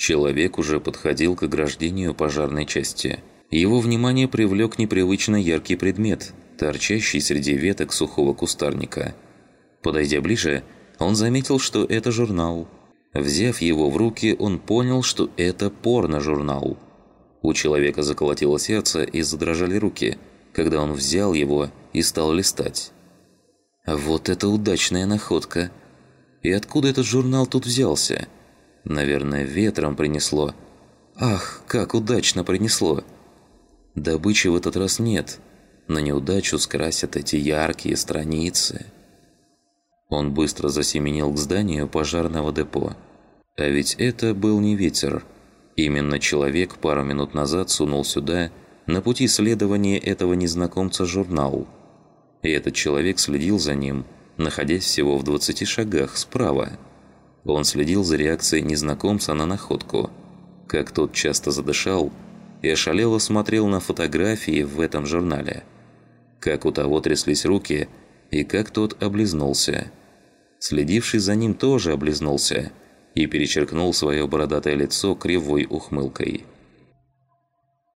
Человек уже подходил к ограждению пожарной части. Его внимание привлек непривычно яркий предмет, торчащий среди веток сухого кустарника. Подойдя ближе, он заметил, что это журнал. Взяв его в руки, он понял, что это порно-журнал. У человека заколотило сердце и задрожали руки, когда он взял его и стал листать. Вот это удачная находка! И откуда этот журнал тут взялся? Наверное, ветром принесло. Ах, как удачно принесло! Добычи в этот раз нет. На неудачу скрасят эти яркие страницы. Он быстро засеменил к зданию пожарного депо. А ведь это был не ветер. Именно человек пару минут назад сунул сюда, на пути следования этого незнакомца журнал. И этот человек следил за ним, находясь всего в 20 шагах справа. Он следил за реакцией незнакомца на находку. Как тот часто задышал, и ошалело смотрел на фотографии в этом журнале. Как у того тряслись руки, и как тот облизнулся. Следивший за ним тоже облизнулся и перечеркнул свое бородатое лицо кривой ухмылкой.